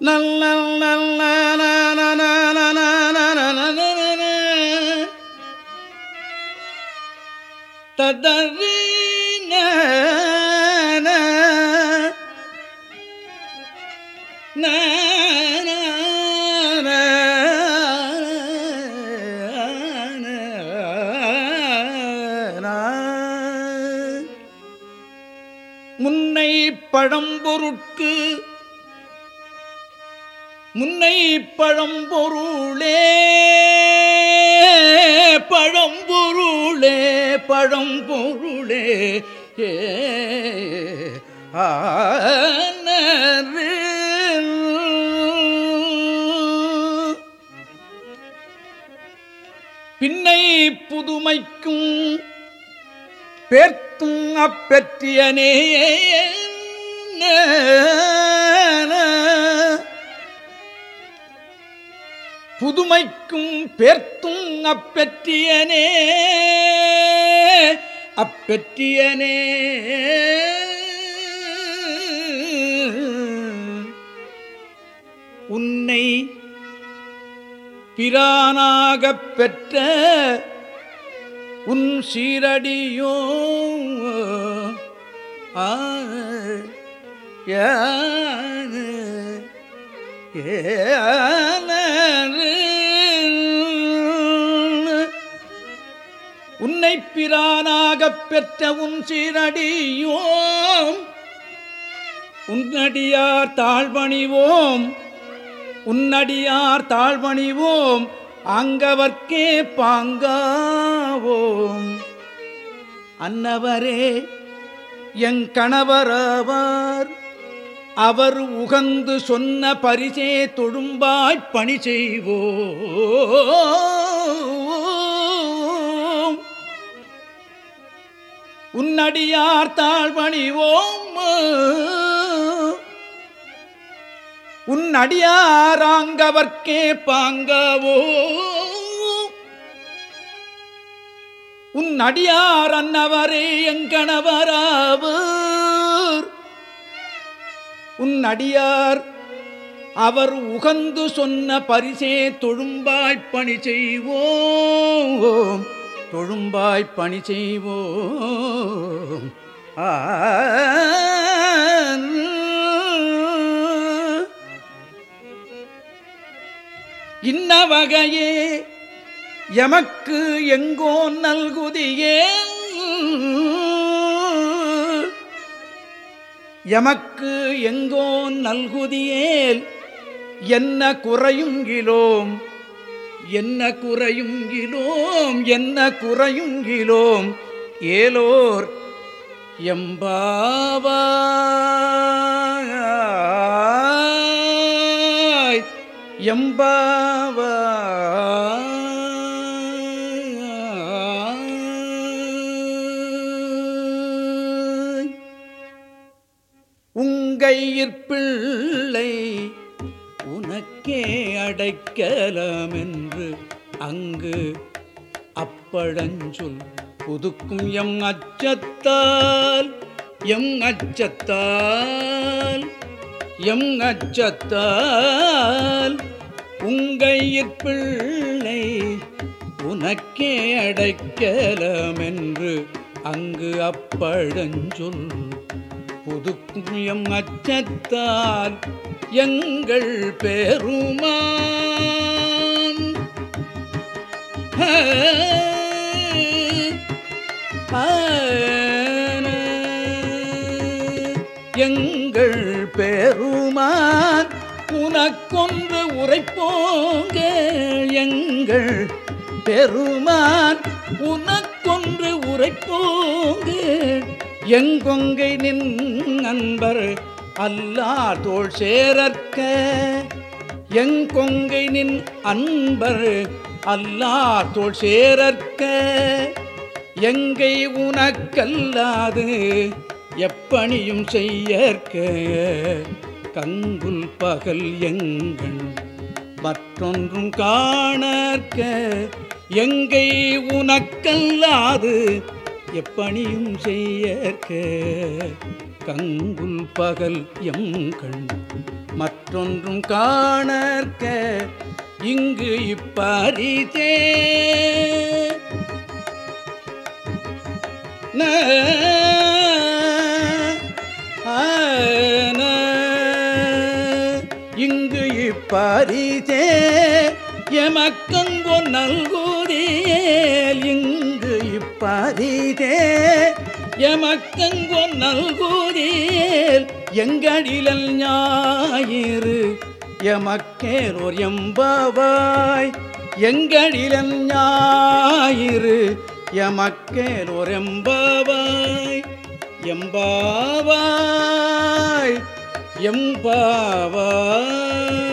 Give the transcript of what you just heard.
நல்ல நல்ல ததறி முன்னை பழம்பொருட்கு முன்னை பழம்பொருளே பழம்பொருளே பழம்பொருளே ஏ பின்னை புதுமைக்கும் பேர்த்தும் அப்பெற்றியனே. புதுமைக்கும் பேர்த்தும் அப்பெற்றியனே அப்பெற்றியனே உன்னை பிரானாகப் பெற்ற உன் சீரடியோ ஆ பிரானாகப் பெற்ற உன் சீரடியோம் உன்னடியார் தாழ்வணிவோம் உன்னடியார் தாழ்வணிவோம் அங்கவர்க்கே பாங்காவோம். அன்னவரே எங் கணவராவார் அவர் உகந்து சொன்ன பரிசே தொழும்பாய்ப் பணி செய்வோ உன்னடியார்த்தாள் பணிவோம் உன் அடியாராங்கவர்க்கே பாங்கவோ. உன் அடியார் அன்னவரே எங்கணவராவர் உன் அடியார் அவர் உகந்து சொன்ன பரிசே தொழும்பாய்ப்பணி செய்வோம். தொழும்பாய்ப் பணி செய்வோம். இன்ன வகையே எமக்கு எங்கோ நல்குதியே. எமக்கு எங்கோ நல்குதியேல் என்ன குறையுங்கிலோம் என்ன குறையுங்கிலோம் என்ன குறையுங்கிலோம் ஏலோர் எம்பாவாய் எம்பாவாய். உங்கையிற்பிள்ளை உனக்கே அடைக்கலாம் என்று அங்கு அப்பழஞ்சொல் புதுக்கும் எம் அச்சத்தால் எம் அச்சத்தால் எம் அச்சத்தால் உங்கையிற்பிள்ளை உனக்கே அடைக்கலாம் என்று அங்கு அப்பழஞ்சொல் புதுக்குயம் அச்சத்தார் எங்கள் பெருமான். எங்கள் பெருமான். உனக்கொன்று உரைப்போங்க எங்கள் பெருமான். உனக்கொன்று உரைப்போங்க எங்கொங்கை நின் அன்பர் அல்லா தோல் சேரற்க. எங்கொங்கை நின் அன்பர் அல்லா தோல் சேரற்க. எங்கை உனக்கல்லாது எப்பணியும் செய்யற்க. கங்குல் பகல் எங்கள் மற்றொன்றும் காணற்க. எங்கை உனக்கல்லாது எப்பணியும் செய்யற்க கங்குல் பகல் எம் கண் மற்றொன்றும் காணற்க இங்கு இப்பரிதே. ந இங்கு இப்பரிதே. எமக்கங்கோ நல்குதேல் இங்கு இப்பரிதே எமக்கங்கோ நல்கூரீர் எங்கடிலல் ஞாயிறு? எமக்கேரோர் எம்பவாய்? எங்களிலன் ஞாயிறு? எமக்கேரோர் எம்பவாய்? எம்பாவாய்? எம்பாவாய்?